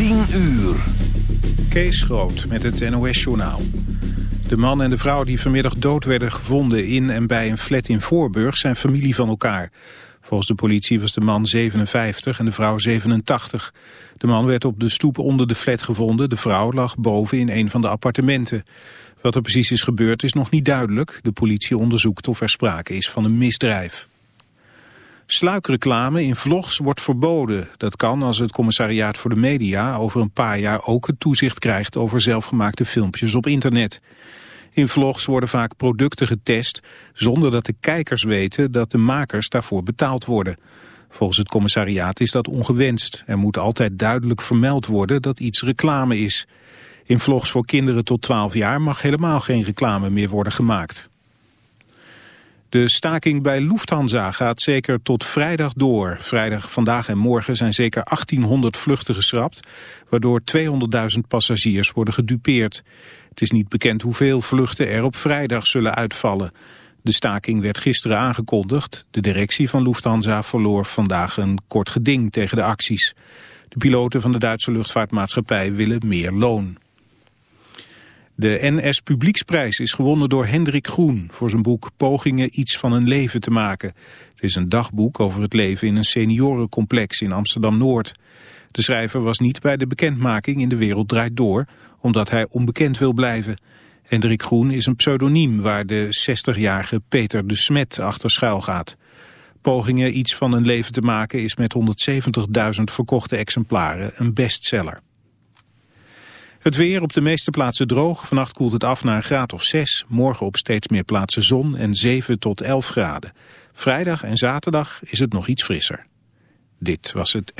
10 uur. Kees Groot met het NOS-journaal. De man en de vrouw die vanmiddag dood werden gevonden in en bij een flat in Voorburg zijn familie van elkaar. Volgens de politie was de man 57 en de vrouw 87. De man werd op de stoep onder de flat gevonden. De vrouw lag boven in een van de appartementen. Wat er precies is gebeurd is nog niet duidelijk. De politie onderzoekt of er sprake is van een misdrijf. Sluikreclame in vlogs wordt verboden. Dat kan als het commissariaat voor de media over een paar jaar ook het toezicht krijgt over zelfgemaakte filmpjes op internet. In vlogs worden vaak producten getest zonder dat de kijkers weten dat de makers daarvoor betaald worden. Volgens het commissariaat is dat ongewenst. Er moet altijd duidelijk vermeld worden dat iets reclame is. In vlogs voor kinderen tot 12 jaar mag helemaal geen reclame meer worden gemaakt. De staking bij Lufthansa gaat zeker tot vrijdag door. Vrijdag, vandaag en morgen zijn zeker 1800 vluchten geschrapt, waardoor 200.000 passagiers worden gedupeerd. Het is niet bekend hoeveel vluchten er op vrijdag zullen uitvallen. De staking werd gisteren aangekondigd. De directie van Lufthansa verloor vandaag een kort geding tegen de acties. De piloten van de Duitse luchtvaartmaatschappij willen meer loon. De NS Publieksprijs is gewonnen door Hendrik Groen voor zijn boek Pogingen iets van een leven te maken. Het is een dagboek over het leven in een seniorencomplex in Amsterdam-Noord. De schrijver was niet bij de bekendmaking in De Wereld Draait Door, omdat hij onbekend wil blijven. Hendrik Groen is een pseudoniem waar de 60-jarige Peter de Smet achter schuil gaat. Pogingen iets van een leven te maken is met 170.000 verkochte exemplaren een bestseller. Het weer op de meeste plaatsen droog. Vannacht koelt het af naar een graad of 6. Morgen op steeds meer plaatsen zon en 7 tot 11 graden. Vrijdag en zaterdag is het nog iets frisser. Dit was het...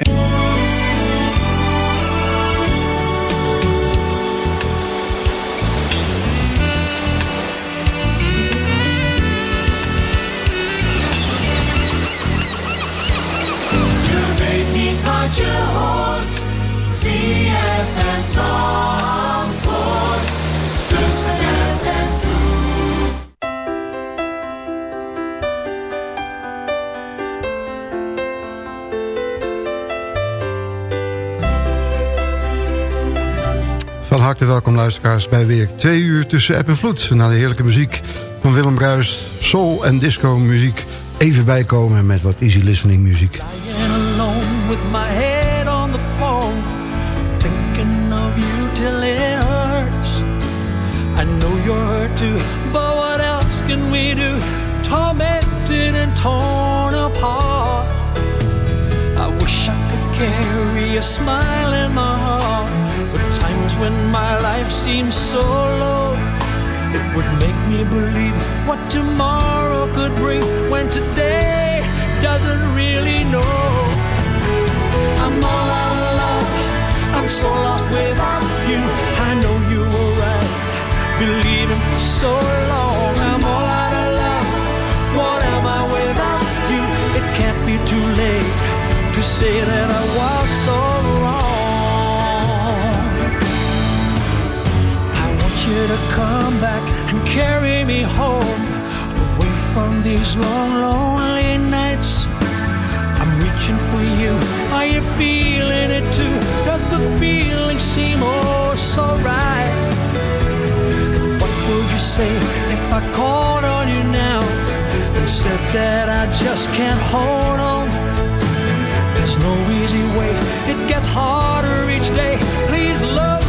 Tussen en. Van harte welkom luisteraars bij weer twee uur tussen app en vloed. Na de heerlijke muziek van Willem Bruis, soul en disco muziek. Even bijkomen met wat easy listening muziek. Too, but what else can we do? Tormented and torn apart. I wish I could carry a smile in my heart for times when my life seems so low. It would make me believe what tomorrow could bring when today doesn't really know. I'm all out of love. I'm so lost without you. I know believing for so long. I'm all out of love. What am I without you? It can't be too late to say that I was so wrong. I want you to come back and carry me home, away from these long, lonely nights. I'm reaching for you. Are you feeling it too? Does the if I called on you now and said that I just can't hold on? There's no easy way. It gets harder each day. Please love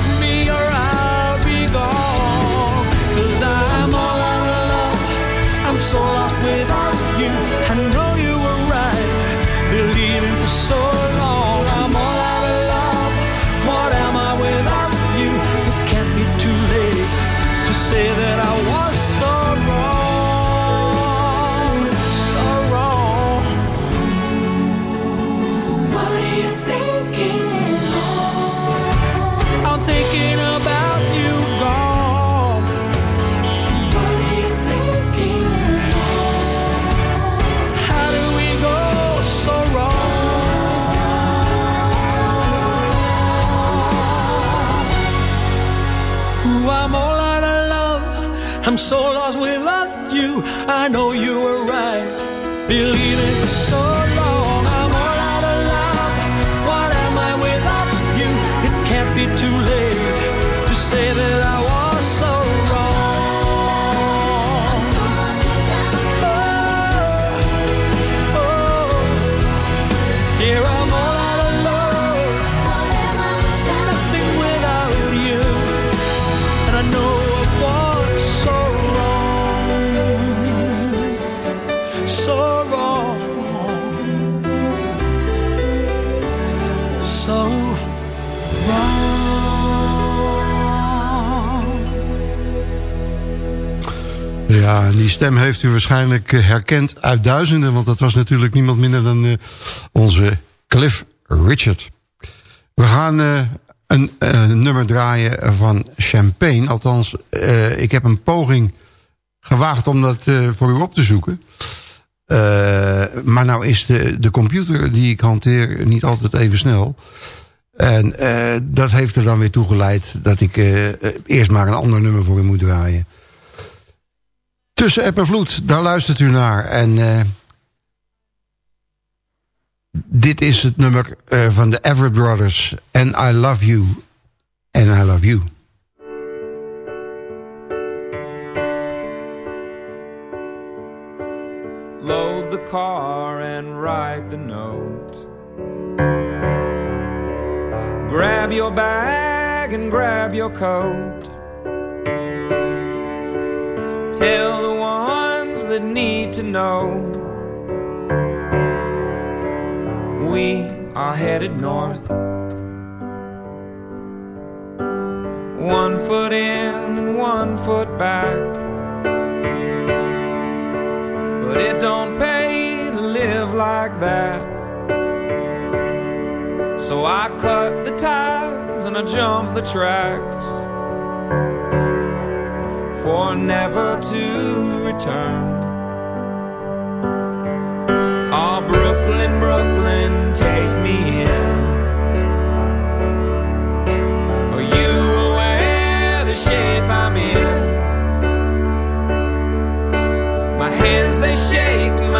know you were right. Believing for die stem heeft u waarschijnlijk eh, herkend uit duizenden... want dat was natuurlijk niemand minder dan uh, onze Cliff Richard. We gaan uh, een nummer draaien van Champagne. Althans, ik heb een poging gewaagd om dat voor u op te zoeken. maar nou is de, de computer die ik hanteer niet altijd even snel... En dat heeft er dan weer toe geleid dat ik eerst maar een ander nummer voor u moet draaien. Tussen app vloed, daar luistert u naar. En uh, dit is het nummer uh, van de Everett Brothers. And I Love You. And I Love You. Load the car and write the note. Grab your bag and grab your coat. Tell the ones that need to know we are headed north. One foot in and one foot back. But it don't pay to live like that. So I cut the ties and I jump the tracks for never to return. Oh, Brooklyn, Brooklyn, take me in. Are you aware the shape I'm in? My hands they shake,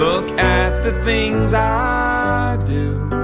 Look at the things I do.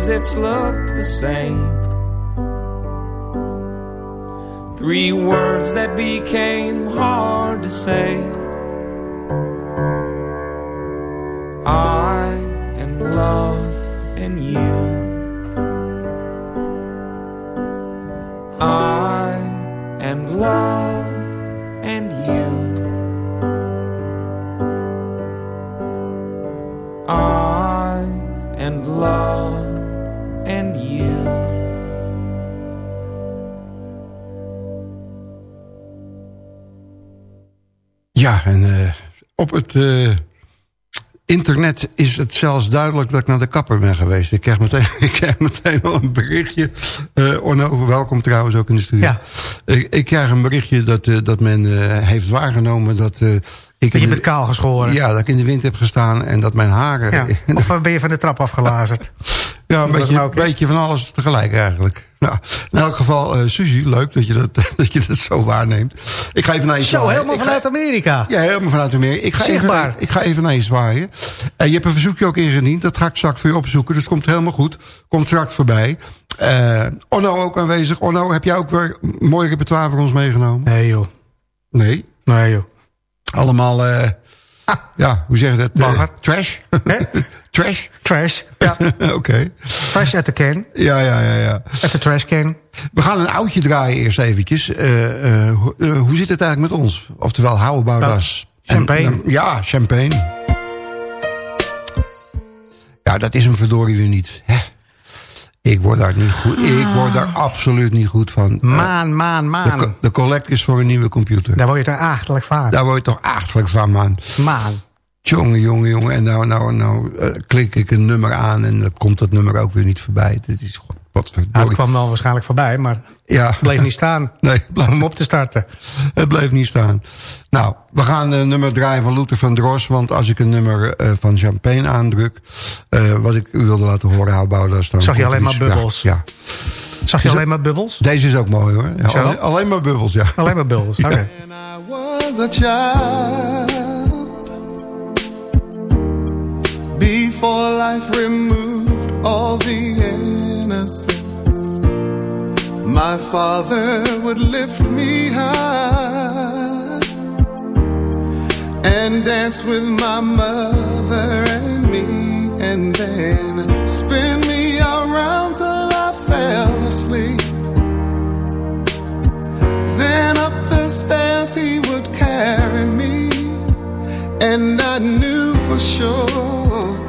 Exits look the same. Three words that became hard to say. Het uh, internet is het zelfs duidelijk dat ik naar de kapper ben geweest. Ik krijg meteen, ik krijg meteen al een berichtje. Uh, Orno, welkom trouwens ook in de studio. Ja. Ik, ik krijg een berichtje dat, dat men heeft waargenomen dat... ik je bent kaal geschoren. Ja, dat ik in de wind heb gestaan en dat mijn haren... Ja. Of ben je van de trap afgelazerd? ja, een beetje, een beetje van alles tegelijk eigenlijk. Nou, in elk geval, uh, Suzy, leuk dat je dat, dat je dat zo waarneemt. Ik ga even naar je Zo, zwaaien. helemaal ik vanuit ga, Amerika. Ja, helemaal vanuit Amerika. Ik ga, Zichtbaar. even, ik ga even naar je zwaaien. Uh, je hebt een verzoekje ook ingediend. Dat ga ik straks voor je opzoeken. Dus het komt helemaal goed. Komt straks voorbij. Uh, Onno ook aanwezig. Onno, heb jij ook weer een mooi repertoire voor ons meegenomen? Nee, joh. Nee? Nee, joh. Allemaal, uh, ah. ja, hoe zeg je dat? Bagger. trash? trash? Trash, ja. Oké. Okay. Trash uit de can. Ja, ja, ja, ja. Uit de trash can. We gaan een oudje draaien eerst eventjes. Uh, hoe zit het eigenlijk met ons? Oftewel, how about Nou, us? champagne. En, ja, champagne. Ja, dat is hem verdorie weer niet. Hè? Ik word daar niet goed. Ik word daar absoluut niet goed van. Maan, maan, De, maan. co- de collect is voor een nieuwe computer. Daar word je toch achterlijk van. Daar word je toch achterlijk van, man. Maan. Jongen, jongen, jongen. En nou, nou, nou uh, klik ik een nummer aan en dan komt dat nummer ook weer niet voorbij. Dit is gewoon- wat Nou, het verdorie. kwam wel waarschijnlijk voorbij, maar Ja. bleef niet staan Nee, om blijf, hem op te starten. het bleef niet staan. Nou, we gaan een nummer draaien van Luther van Dros. Want als ik een nummer uh, van Champagne aandruk... Uh, wat ik u wilde laten horen, hou Bouwdas... dan Zag je alleen maar bubbels? Ja, ja. Zag je Is alleen maar bubbels? Deze is ook mooi hoor. Ja, alleen, alleen maar bubbels, ja. Alleen maar bubbels, oké. Ja. Before life removed all the innocence, my father would lift me high and dance with my mother and me, and then spin me around till I fell asleep. Then up the stairs he would carry me, and I knew for sure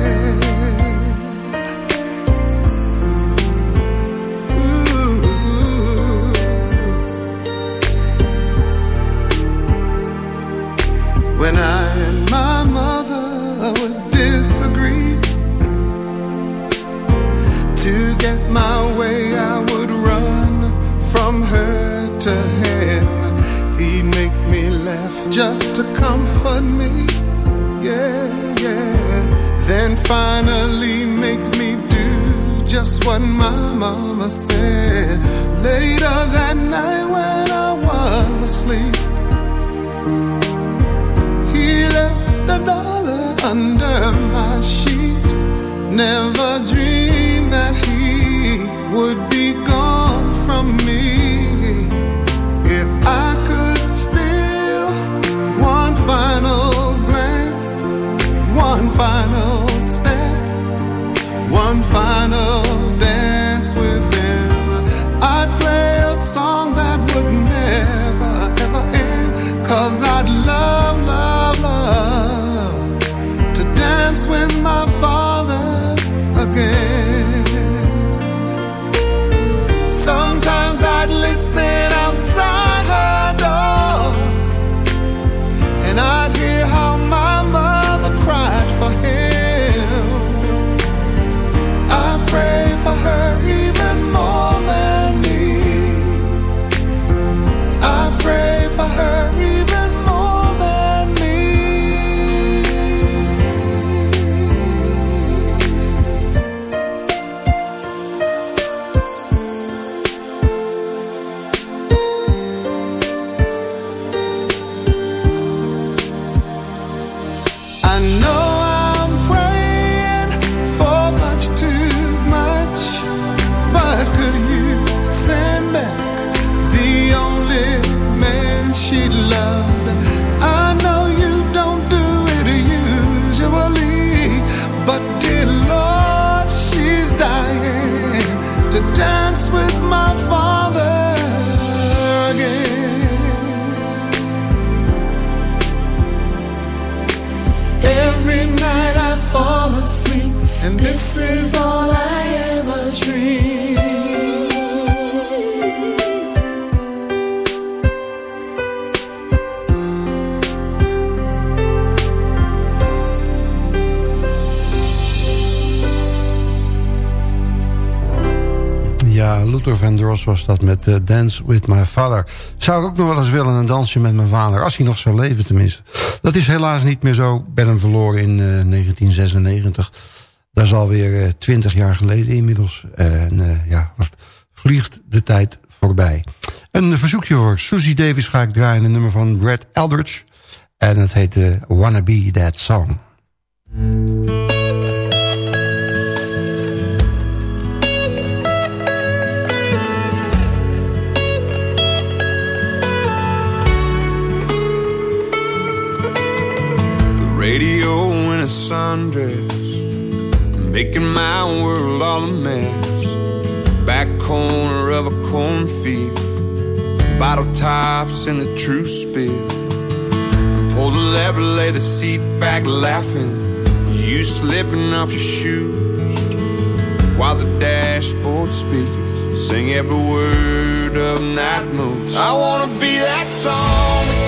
just to comfort me. Yeah, yeah. Then finally make me do just what my mama said. Later that night when I was asleep, he left a dollar under my sheet. Never dreamed Luther Vandross was dat met eh, Dance with My Father. Zou ik ook nog wel eens willen, een dansje met mijn vader. Als hij nog zou leven tenminste. Dat is helaas niet meer zo. Ik ben hem verloren in 1996. Dat is alweer 20 jaar geleden inmiddels. En ja, wat vliegt de tijd voorbij. Een verzoekje voor Susie Davis ga ik draaien. Een nummer van Brad Eldridge. En het heet Wanna Be That Song. Sundress, making my world all a mess. Back corner of a cornfield, bottle tops in a true spill. Pull the lever, lay the seat back, laughing. You slipping off your shoes, while the dashboard speakers sing every word of night moves. I wanna be that song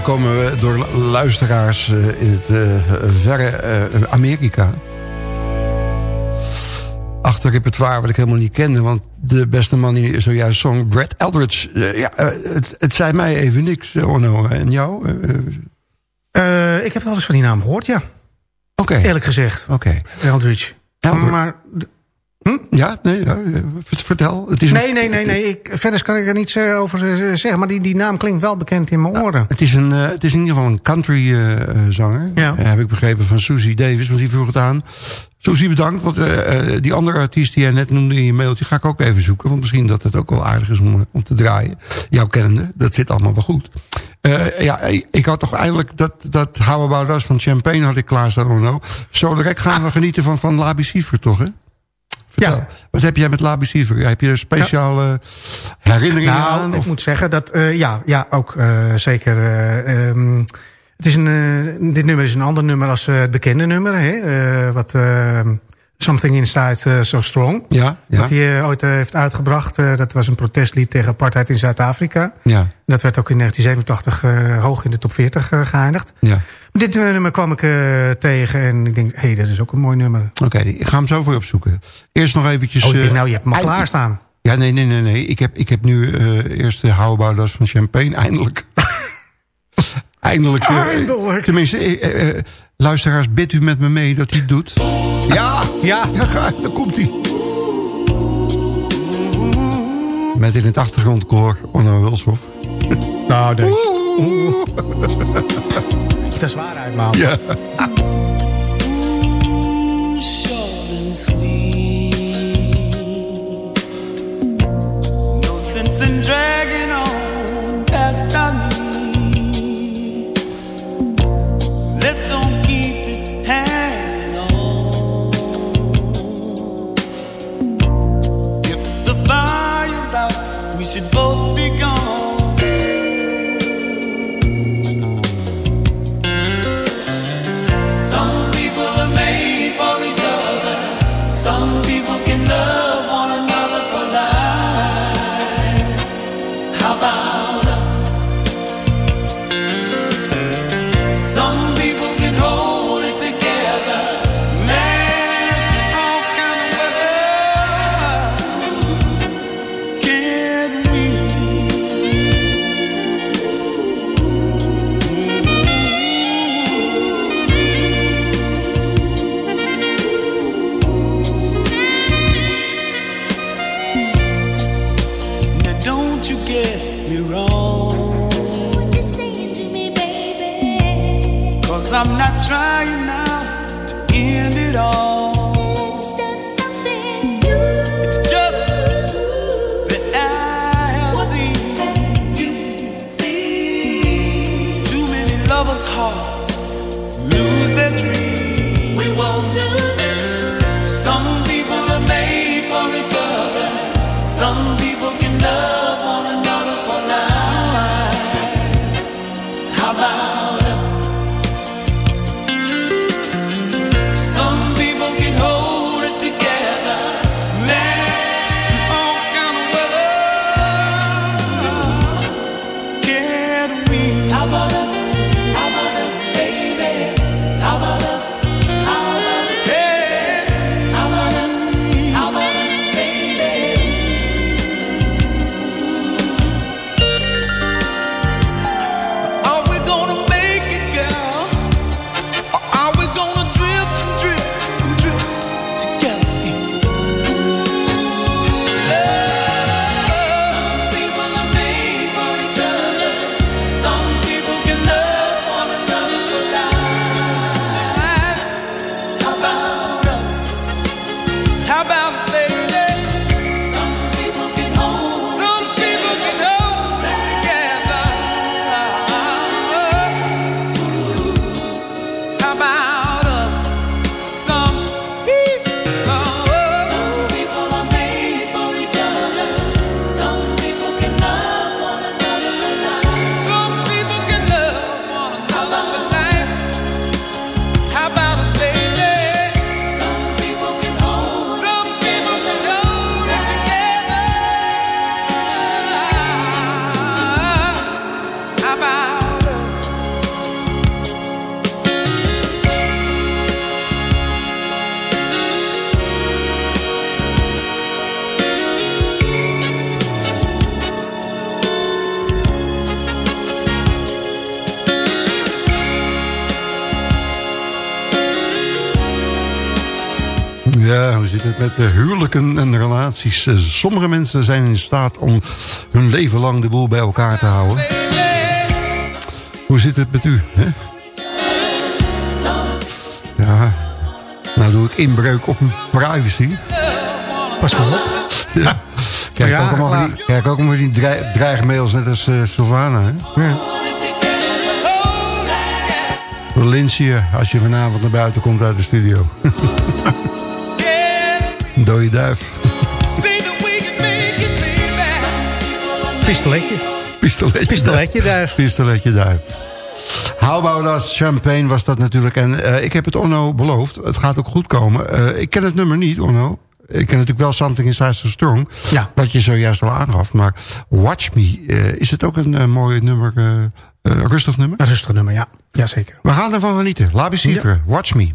Zo komen we door luisteraars eh, in het eh, verre eh, Amerika. Achter repertoire wat ik helemaal niet kende. Want de beste man die zojuist zong, Brad Eldridge. eh, ja, eh, het, het zei mij even niks, eh, Orno. En jou? Eh, eh, Eh, ik heb wel eens van die naam gehoord, ja. Oké, Eerlijk gezegd. oké. Eldridge. Eldridge. Maar, Ja, nee, ja, eh, vert- vertel. Het is nee, een, nee, nee, nee. Ik, verder kan ik er niets eh, over eh, zeggen. Maar die, die naam klinkt wel bekend in mijn oren. Het is, een, het is in ieder geval een country zanger. Ja. Heb ik begrepen van Susie Davis, want die vroeg het aan. Susie, bedankt. Want die andere artiest die jij net noemde in je mailtje... ga ik ook even zoeken. Want misschien dat het ook wel aardig is om, om te draaien. Jouw kennende, dat zit allemaal wel goed. Ja, ik had toch eindelijk dat, dat How About Us van Champagne had ik klaarstaan. Zo direct gaan we genieten van, van Labi Siever, toch hè? Vertel, Ja. wat heb jij met La? Heb je een speciale herinneringen Nou, aan? ik moet zeggen dat, eh, ja, ja, ook eh, zeker. eh, ehm, het is een, dit nummer is een ander nummer als het bekende nummer. Hè, wat eh, Something Inside eh, So Strong. Ja, ja, Wat hij eh, ooit eh, heeft uitgebracht. Dat was een protestlied tegen apartheid in Zuid-Afrika. ja, Dat werd ook in 1987 eh, hoog in de top 40 eh, geëindigd. ja. Dit nummer kwam ik tegen en ik denk, hé, hey, dat is ook een mooi nummer. Oké, ik ga hem zo voor je opzoeken. Eerst nog eventjes... Oh, ik denk, nou, je hebt hem al eind- klaarstaan. Ja, nee, nee, nee. nee. Ik, heb, ik heb nu eerst de How van Champagne. Eindelijk. Eindelijk. Eindelijk. Tenminste, eh, eh, luisteraars, bidt u met me mee dat hij het doet. Ja, ja, ja, daar komt hij. Met in het achtergrondkoor Onno Wilshoff. Nou, nee. Oeh. Dat is waarheid, man. Ja. Should both Ja, hoe zit het met de huwelijken en relaties? Eh, Sommige mensen zijn in staat om hun leven lang de boel bij elkaar te houden. Hoe zit het met u? Hè? Ja, nou doe ik inbreuk op uw privacy. Pas maar op. Ja. Kijk, Ja, ook allemaal van die, kijk ook allemaal van die dreig- dreigmails net als uh, Sylvana. Hè? Ja. Als je vanavond naar buiten komt uit de studio. Dode duif. Pistoletje. Pistoletje. Pistoletje duif. Pistoletje duif. How about us? Champagne was dat natuurlijk. En eh, ik heb het Onno beloofd. Het gaat ook goed komen. Eh, ik ken het nummer niet, Onno. Ik ken natuurlijk wel Something Inside So Strong. Ja. Wat je zojuist al aangaf. Maar Watch Me, eh, is het ook een mooi nummer, eh, eh, rustig nummer? Een rustig nummer, ja. Jazeker. We gaan ervan genieten. Labi Siever, Watch Me.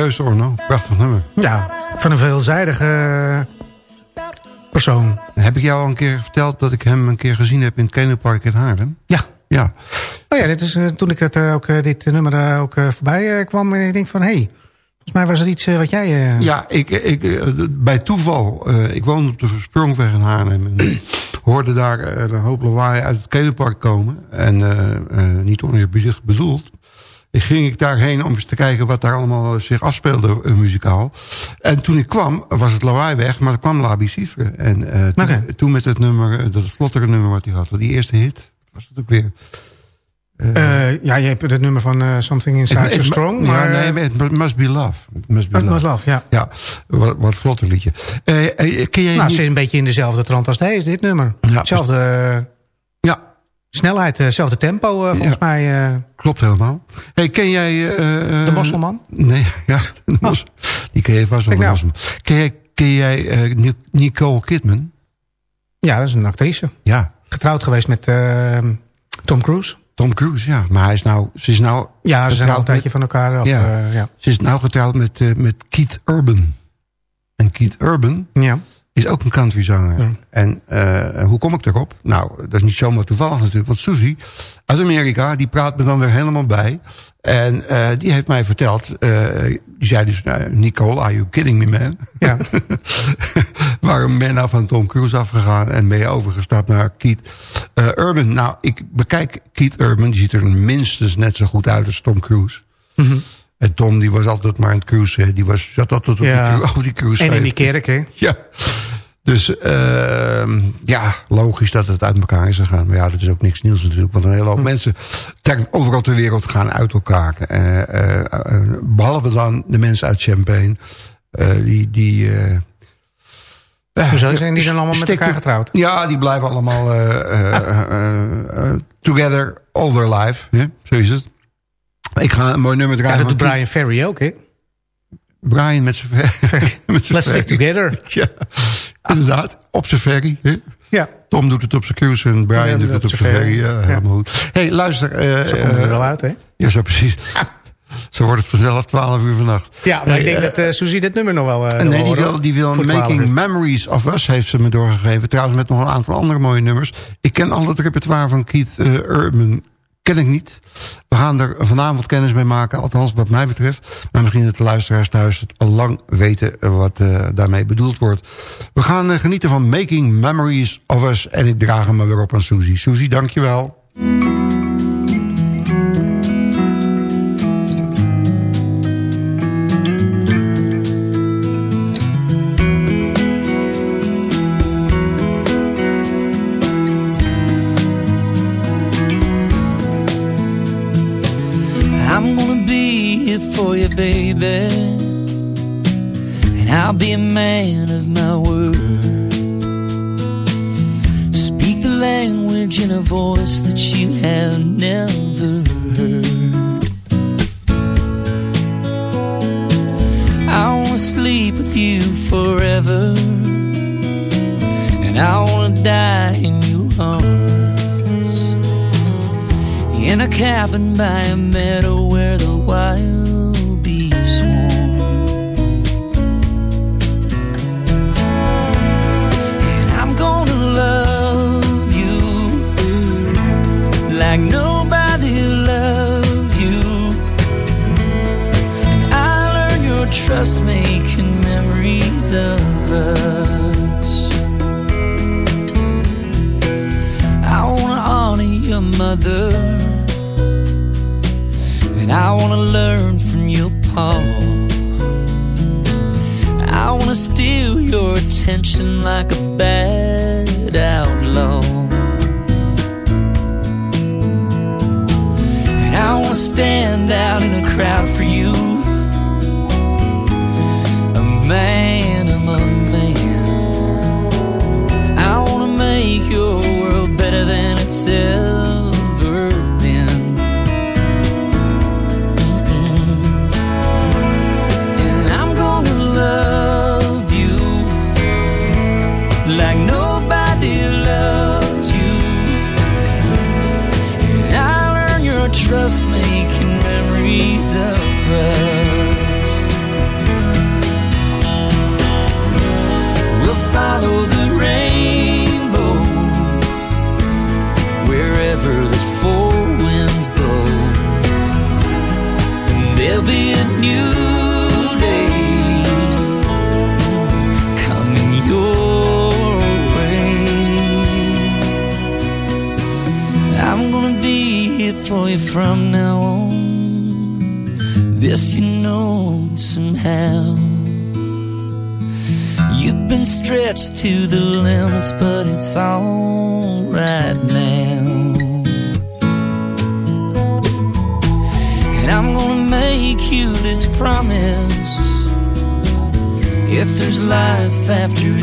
Keuze, Orno. Prachtig nummer. Ja, van een veelzijdige persoon. Heb ik jou al een keer verteld dat ik hem een keer gezien heb in het Kennepark in Haarlem? Ja. Ja. Oh ja, dit is, eh, toen ik dat, eh, ook, eh, dit nummer ook voorbij kwam... en ik denk van, hé, hey, volgens mij was er iets wat jij... Ja, ik, ik, bij toeval. ik woonde op de Sprongweg in Haarlem. En hoorde daar een hoop lawaai uit het Kennepark komen. En eh, niet oneerbiedig bedoeld. Ik ging ik daarheen om eens te kijken wat daar allemaal zich afspeelde eh, muzikaal. En toen ik kwam, was het lawaai weg, maar er kwam Labi Cifre. En eh, toen, met het nummer, eh, dat vlottere nummer wat hij had, die eerste hit, was het ook weer. ja, je hebt het nummer van Something Inside So Het- Strong. Maar, nee, het must be love. It must be Oh, love. Must Love, ja. Ja, wat, wat vlotter liedje. Ken jij Nou, het niet- zit een beetje in dezelfde trant als deze, dit nummer. Ja, Hetzelfde snelheid, eh, hetzelfde tempo eh, volgens Ja. mij. eh, klopt helemaal. Hey, ken jij... eh, de Mosselman? Nee, ja, de mos, die ken je vast wel. Nou. Mosselman. Ken jij, ken jij eh, Ni- Nicole Kidman? Ja, dat is een actrice. Ja, Getrouwd geweest met eh, Tom Cruise. Tom Cruise, ja. Maar hij is nou, ze is nou Ja, ze zijn al een tijdje met- van elkaar af. Ja. Ze is nou getrouwd met, eh, met Keith Urban. En Keith Urban ja. Is ook een countryzanger. Ja. En eh, hoe kom ik daarop? Nou, dat is niet zomaar toevallig natuurlijk. Want Susie uit Amerika, die praat me dan weer helemaal bij. En eh, die heeft mij verteld... eh, die zei dus, nou, Nicole, are you kidding me, man? Ja. Waarom ben je nou van Tom Cruise afgegaan... en ben je overgestapt naar Keith Urban? Nou, ik bekijk Keith Urban. Die ziet er minstens net zo goed uit als Tom Cruise. En Tom, die was altijd maar aan het cruisen. hè. Die was, zat altijd op, Ja. die, cruise. En in die kerk, hè? Ja. Dus ehm, ja, logisch dat het uit elkaar is gegaan. Maar ja, dat is ook niks nieuws natuurlijk. Want een hele hoop Hm. mensen ter, overal ter wereld gaan uit elkaar. Eh, eh, eh, behalve dan de mensen uit Champagne. die... die Hoezo zijn die dan allemaal met elkaar getrouwd? Ja, die blijven allemaal together all their life. hè? Zo is het. Ik ga een mooi nummer Ja, draaien. dat doet Brian Ferry ook, hè? Brian met zijn zijn Let's stick ferry. together. Ja, inderdaad. Op zijn ferry. hè? Ja, Tom doet het op zijn cruise en Brian Ja, doet het op zijn ferry. Ja, helemaal goed. hey, luister. eh, zo komt het er eh, wel uit, hè? Ja, zo precies. zo wordt het vanzelf 12 uur vannacht. Ja, maar ik denk eh, dat eh Suzy dit nummer nog wel... eh, nog Nee, die wil, die wil voor 12 Making. Memories of Us heeft ze me doorgegeven. Trouwens met nog een aantal andere mooie nummers. Ik ken al het repertoire van Keith eh, Urban. Ken ik niet. We gaan er vanavond kennis mee maken. Althans wat mij betreft. Maar misschien dat de luisteraars thuis het al lang weten wat eh, daarmee bedoeld wordt. We gaan eh, genieten van Making Memories of Us. En ik draag hem maar weer op aan Suzy. Suzy, dankjewel. I'm gonna be here for you, baby. And I'll be a man of my word. Speak the language in a voice that you have never heard. I wanna sleep with you forever. And I wanna die in your arms. In a cabin by a meadow where the wild bees swarm. And I'm gonna love you like nobody loves you. And I'll earn your trust making memories of us. I wanna honor your mother. And I wanna learn from your pa. I wanna steal your attention like a bad outlaw. And I wanna stand out in a crowd for you. A man among men. I wanna make your world better than it's after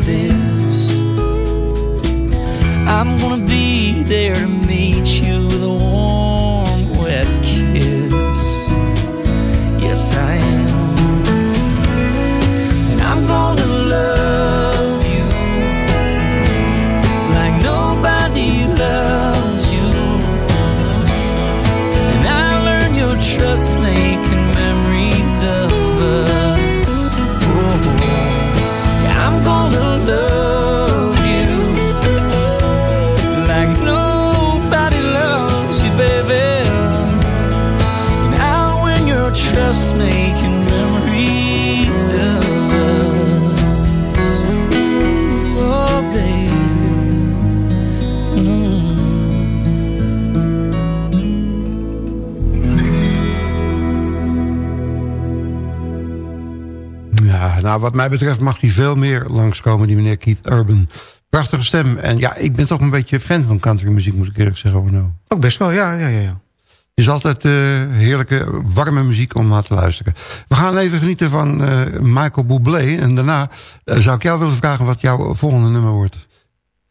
mij betreft mag hij veel meer langskomen, die meneer Keith Urban. Prachtige stem. En ja, ik ben toch een beetje fan van countrymuziek, moet ik eerlijk zeggen. Ook best wel, ja, ja, ja. ja. Het is altijd eh, heerlijke, warme muziek om naar te luisteren. We gaan even genieten van eh, Michael Bublé. En daarna eh, zou ik jou willen vragen wat jouw volgende nummer wordt.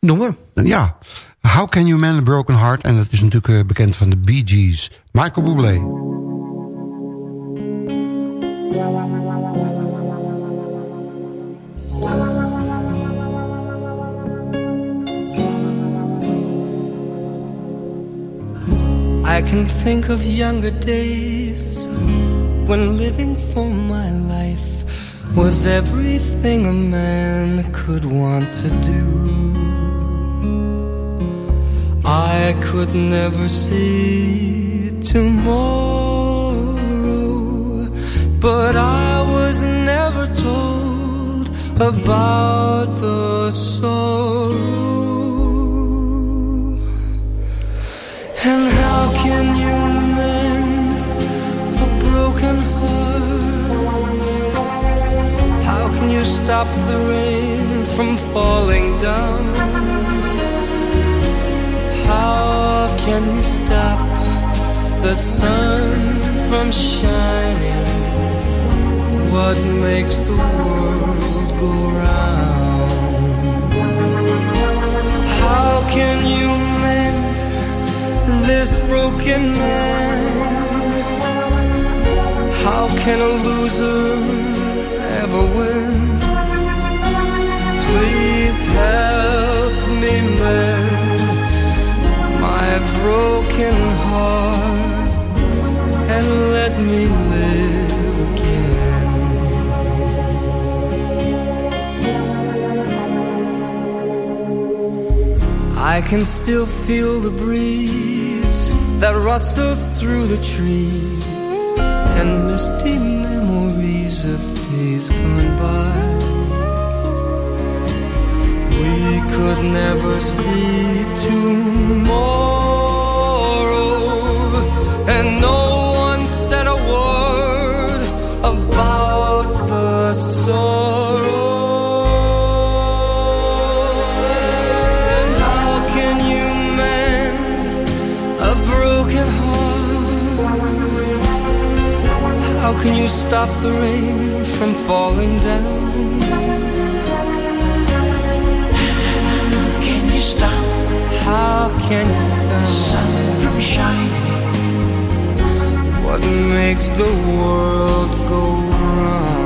Noemen. Ja, How Can You Mend a Broken Heart? En dat is natuurlijk bekend van de Bee Gees. Michael Bublé. I can think of younger days when living for my life was everything a man could want to do. I could never see tomorrow, but I was never told about the sorrow. Stop the rain from falling down? How can you stop the sun from shining? What makes the world go round? How can you mend this broken man? How can a loser ever win? Please help me mend my broken heart and let me live again. I can still feel the breeze that rustles through the trees and misty memories of days gone by. We could never see tomorrow, How stop the rain from falling down? Can you stop How can you stop sun from shining? what makes the world go round?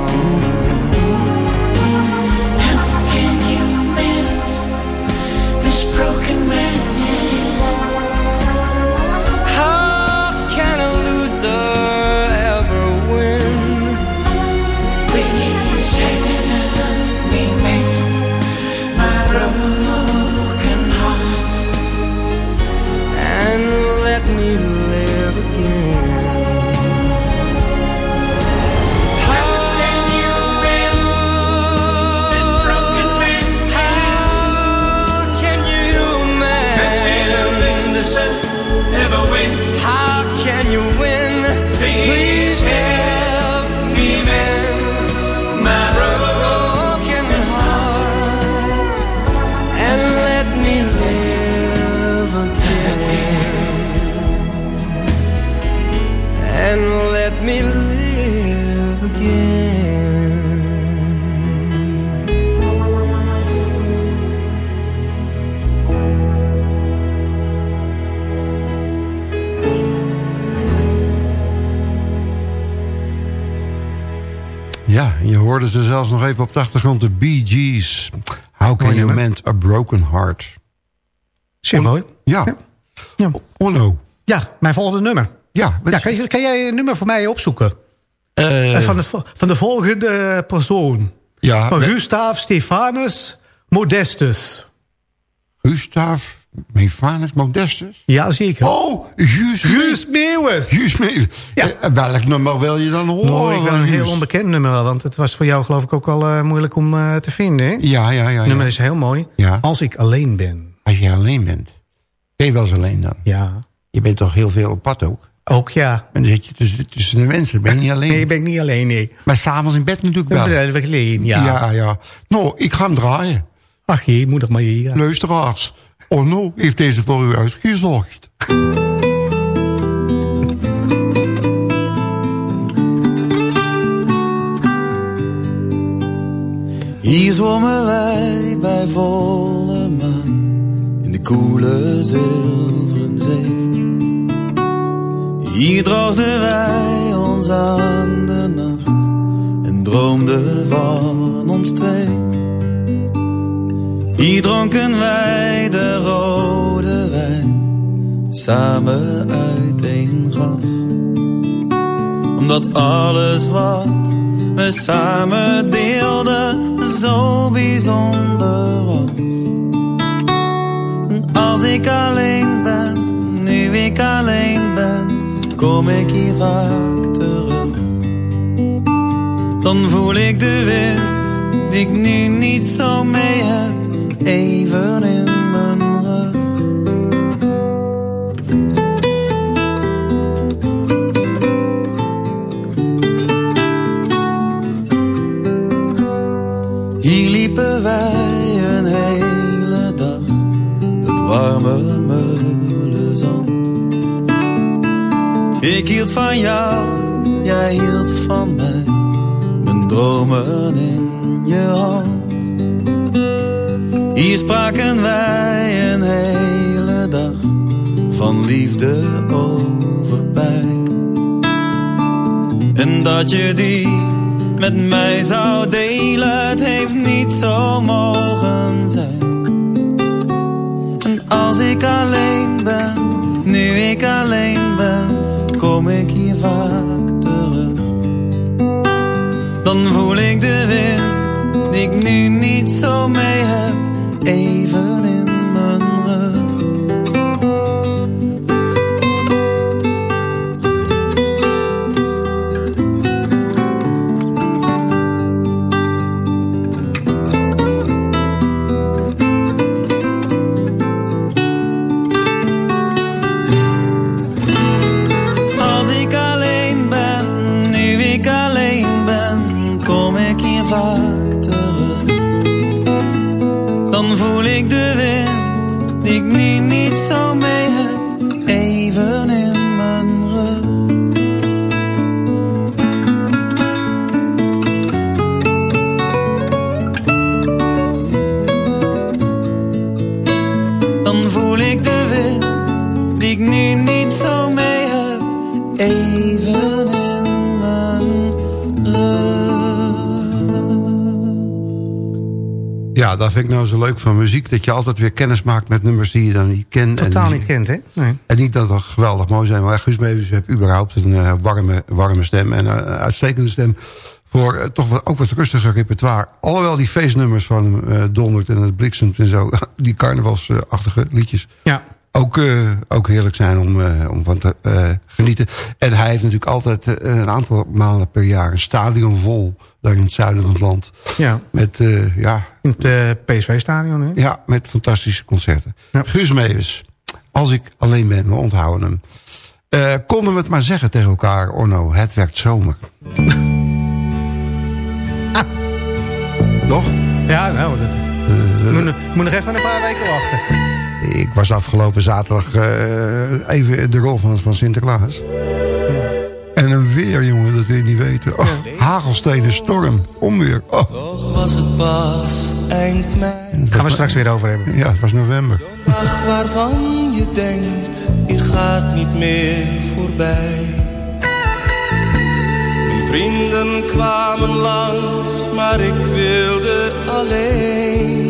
Me live again. Ja, je hoorde ze zelfs nog even op de achtergrond. De Bee Gees. How can you mend a broken heart? Zeer mooi. Ja. Ja. Onno. Ja, mijn volgende nummer. Ja, kan, kan jij een nummer voor mij opzoeken? eh, van, het, van de volgende persoon. ja, Van Gustav Stefanus Modestus. Gustav Mevanus Modestus. Ja, zeker. Oh, Guus Guus Meeuwis. Guus Meeuwis. Ja. Eh, welk nummer wil je dan horen? Nou, ik ben een heel onbekend nummer, want het was voor jou geloof ik ook al eh, moeilijk om eh, te vinden. Hè? Ja, ja, ja. Het nummer ja. is heel mooi. Ja. Als ik alleen ben. Als je alleen bent. Ben je wel eens alleen dan? Ja, Je bent toch heel veel op pad ook? Ook ja. En dan zit je tussen, tussen de mensen. Ben je niet alleen? Nee, ben ik niet alleen, nee. Maar s'avonds in bed natuurlijk wel. ben ik alleen, ja. ja, ja. Nou, ik ga hem draaien. Ach je, toch maar hier. Luisteraars. Onno heeft deze voor u uitgezocht. Hier zwommen wij bij volle maan in de koele zilveren zee. Hier droogden wij ons aan de nacht en droomden van ons twee. Hier dronken wij de rode wijn samen uit één glas omdat alles wat we samen deelden zo bijzonder was. En als ik alleen ben, nu ik alleen ben, kom ik hier vaak terug. Dan voel ik de wind die ik nu niet zo mee heb, even in mijn rug. Hier liepen wij een hele dag, het warme van jou, jij hield van mij, mijn dromen in je hand. Hier spraken wij een hele dag, van liefde over. En dat je die met mij zou delen, het heeft niet zo mogen zijn. En als ik alleen ben, nu ik alleen ben, vaak terug. Dan voel ik de wind, die ik nu niet zo mee heb, even Ja, dat vind ik nou zo leuk van muziek. Dat je altijd weer kennis maakt met nummers die je dan niet kent. Totaal en, niet kent, hè? Nee. En niet dat het geweldig mooi zijn. Maar Guus Meeuwis heeft überhaupt een eh, warme, warme stem. En eh, een uitstekende stem voor eh, toch wat, ook wat rustiger repertoire. Alhoewel die feestnummers van hem, eh, Dondert en het Bliksemt en zo. Die carnavalsachtige liedjes. Ja. Ook, eh, ook heerlijk zijn om, eh, om van te eh, genieten. En hij heeft natuurlijk altijd een aantal malen per jaar een stadion vol. Daar in het zuiden van het land. ja. Met, ja, In het PSV-stadion, hè? ja, met fantastische concerten. Ja. Guus Meeuwis, als ik alleen ben, we onthouden hem. Konden we het maar zeggen tegen elkaar, Orno, het werd zomer. Ah. Toch? Ja, nou, dat... Moet, nog- moet nog even een paar weken wachten. Ik was afgelopen zaterdag eh, even de rol van, van Sinterklaas. En een weer, jongen, dat wil je niet weten. Oh, Hagelstenen, storm, onweer. Oh, Toch was het pas eind mei. Gaan we straks weer over hebben. ja, het was november. Dag waarvan je denkt, die gaat niet meer voorbij. Mijn vrienden kwamen langs, maar ik wilde alleen.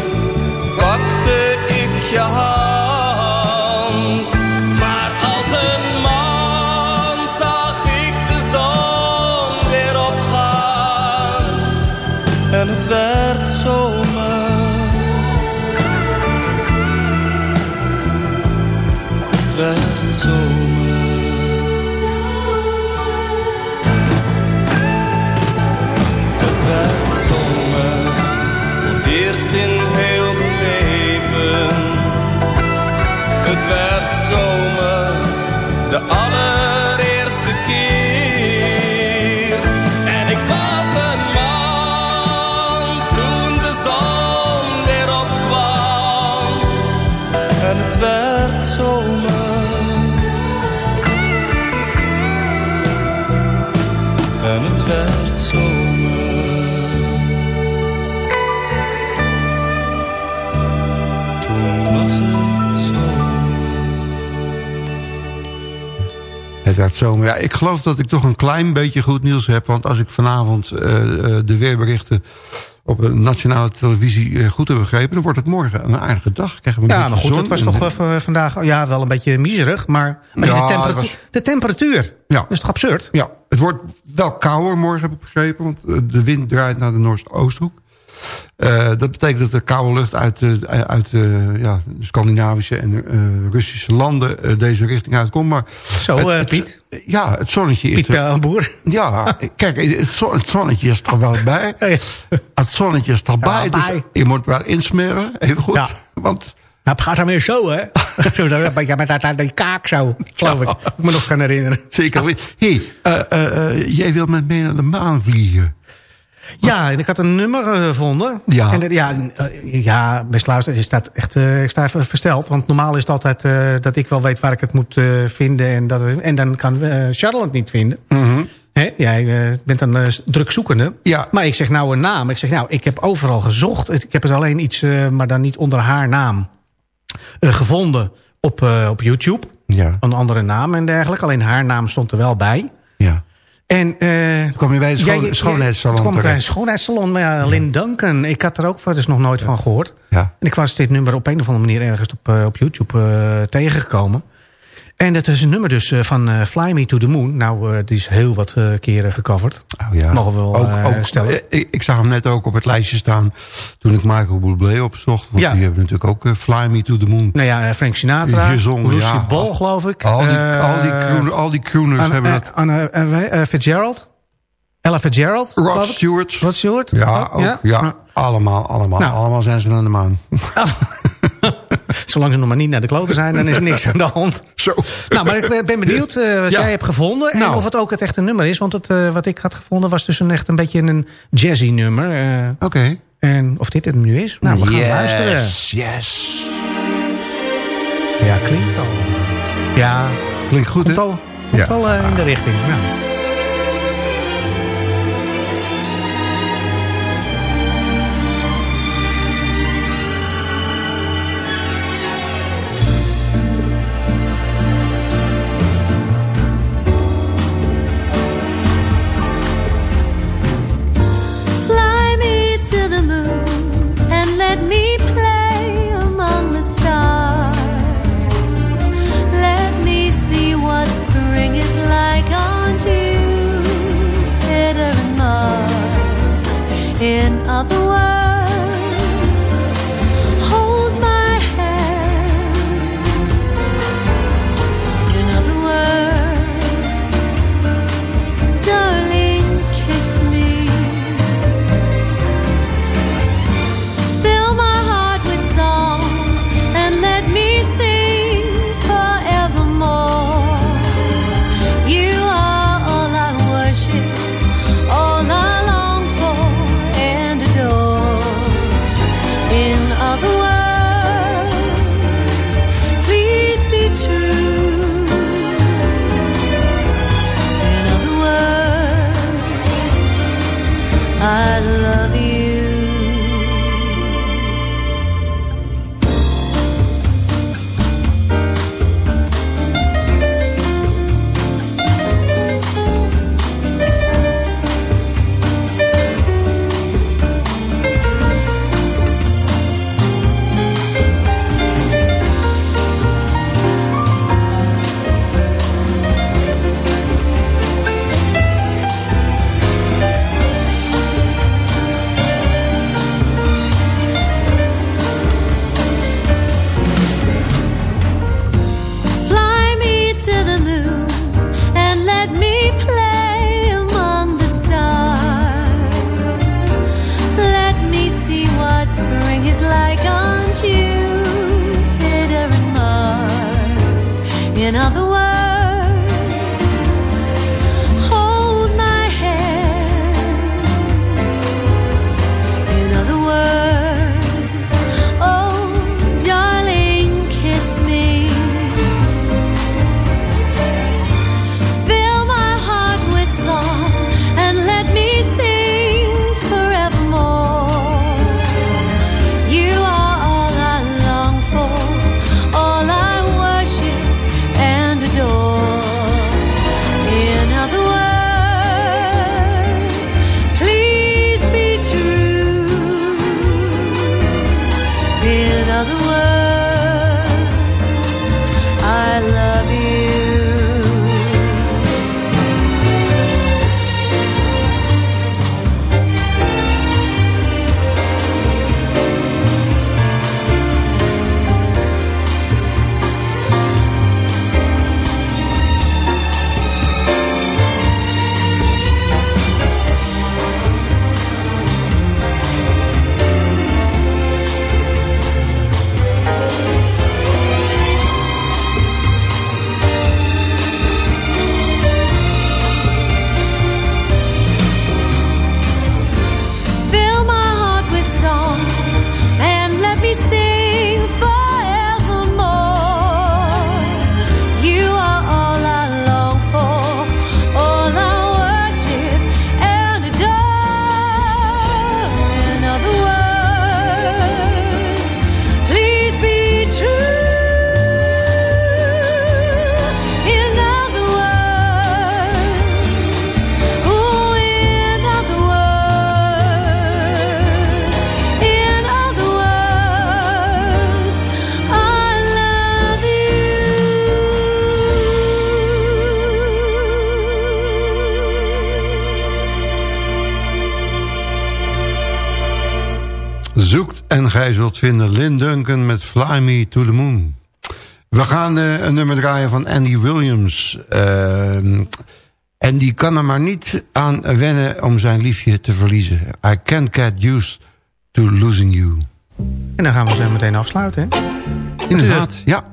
Het werd zomer. Ja, ik geloof dat ik toch een klein beetje goed nieuws heb. Want als ik vanavond eh, eh, de weerberichten op de nationale televisie eh, goed heb begrepen... dan wordt het morgen een aardige dag. Krijgen we een Ja, maar goed, zon het was toch vandaag ja, wel een beetje miserig. Maar als je Ja, de, temperatuur, was- de temperatuur, Ja. is toch absurd? Ja, het wordt wel kouder morgen, heb ik begrepen. Want de wind draait naar de Noordoosthoek. Eh dat betekent dat de koude lucht uit, eh, uit eh, ja, de Scandinavische en eh, Russische landen eh, deze richting uitkomt. Maar Zo, het- eh, het- Piet. Ja, het zonnetje is Piet er. Pelboer. Ja, kijk, het, zon- het zonnetje is er wel bij. Ja. Het zonnetje is erbij, Ja, dus bij. je moet wel insmeren, even goed. Ja. Want Nou, het gaat dan weer zo, hè? Beetje met dat- die kaak zo, geloof ik. Ik me nog kan herinneren. zeker weet. Hé, hey, eh, eh, eh, jij wilt met mij naar de maan vliegen. Ja, en ik had een nummer eh, gevonden. Ja. En, ja, eh, ja, best luister, je staat echt, eh, ik sta even versteld. Want normaal is het altijd dat ik wel weet waar ik het moet vinden. En, dat, en dan kan eh Charlotte het niet vinden. Hè? Jij eh, bent een eh, druk zoekende. Ja. Maar ik zeg nou een naam. Ik zeg nou, ik heb overal gezocht. Ik heb het alleen iets, maar dan niet onder haar naam, gevonden op, op YouTube. Ja, Een andere naam en dergelijke. Alleen haar naam stond er wel bij. En, eh, Toen kwam je bij een ja, schoon, schoonheidssalon Toen kwam ik bij een schoonheidssalon. Maar ja, Lynn Duncan. Ik had er ook verder nog nooit van gehoord. Ja. En ik was dit nummer op een of andere manier ergens op, eh, op YouTube eh, tegengekomen. En dat is een nummer dus eh, van eh, Fly Me to the Moon. Nou, eh, die is heel wat keren gecoverd. Oh, ja. Mogen we wel ook, ook, stellen. Ik, ik zag hem net ook op het lijstje staan toen ik Michael Bublé opzocht. Want Ja. die hebben natuurlijk ook Fly Me to the Moon. Nou ja, Frank Sinatra, Gezongen, Lucy ja. Ball, geloof ik. Al die, Eh, al die, croon- al die crooners hebben dat. Anna eh, Fitzgerald. Ella Fitzgerald. Rod. Stewart. Rod Stewart. Ja, Oh, ook, ja. allemaal, allemaal. Nou. Allemaal zijn ze aan de maan. Zolang ze nog maar niet naar de kloten zijn, dan is er niks aan de hand. Zo. Nou, maar ik ben benieuwd eh, wat Ja. jij hebt gevonden. En Nou. of het ook het echte nummer is. Want het, eh, wat ik had gevonden was dus een, echt een beetje een jazzy nummer. eh, Oké. en of dit het nu is? Nou, we gaan luisteren. yes. Ja, klinkt al. Ja, Klinkt goed, hè? al, komt Ja. al in de richting. Nou. En gij zult vinden. Lynn Duncan met Fly Me to the Moon. We gaan uh, een nummer draaien van Andy Williams. Uh, en die kan er maar niet aan wennen om zijn liefje te verliezen. I can't get used to losing you. En dan gaan we zo meteen afsluiten, hè? Inderdaad, ja.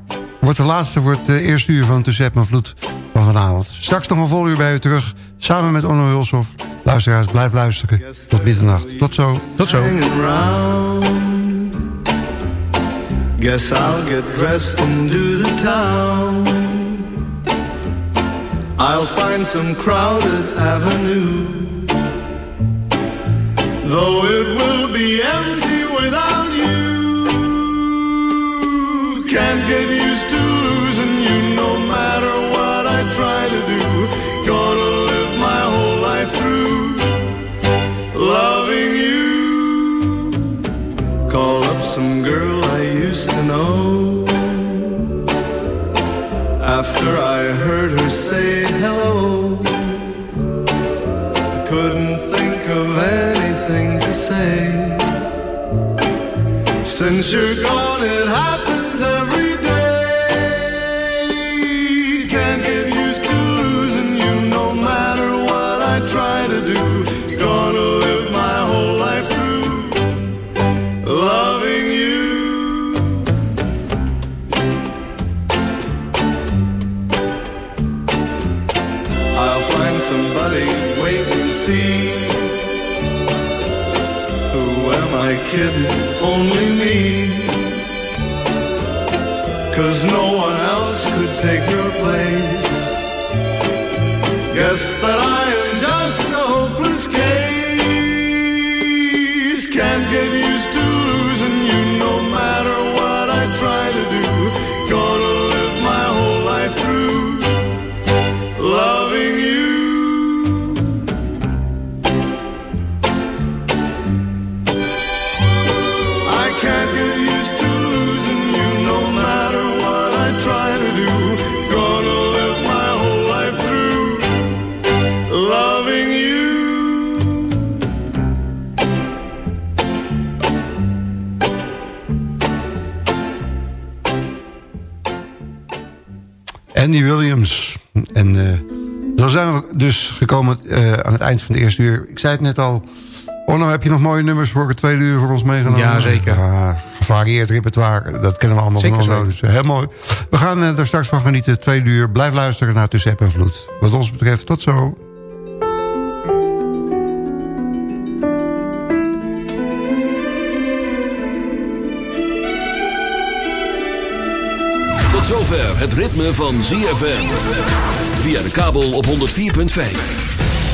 Wordt de laatste, wordt de eerste uur van Tussen en Vloed van vanavond. Straks nog een vol uur bij u terug. Samen met Onno Hulshoff. Luisteraars, blijf luisteren. Tot middernacht. Tot zo. Tot zo. Guess I'll get dressed and do the town. I'll find some crowded avenue. Though it will be empty without her say hello, I couldn't think of anything to say. Since you're gone, het van de eerste uur. Ik zei het net al. Onno, heb je nog mooie nummers voor het tweede uur voor ons meegenomen? Ja, zeker. Uh, gevarieerd repertoire, dat kennen we allemaal zeker van Onno. Dus heel mooi. We gaan er straks van genieten, tweede uur. Blijf luisteren naar Tussen App en Vloed. Wat ons betreft, tot zo. Tot zover het ritme van ZFM. Via de kabel op 104.5.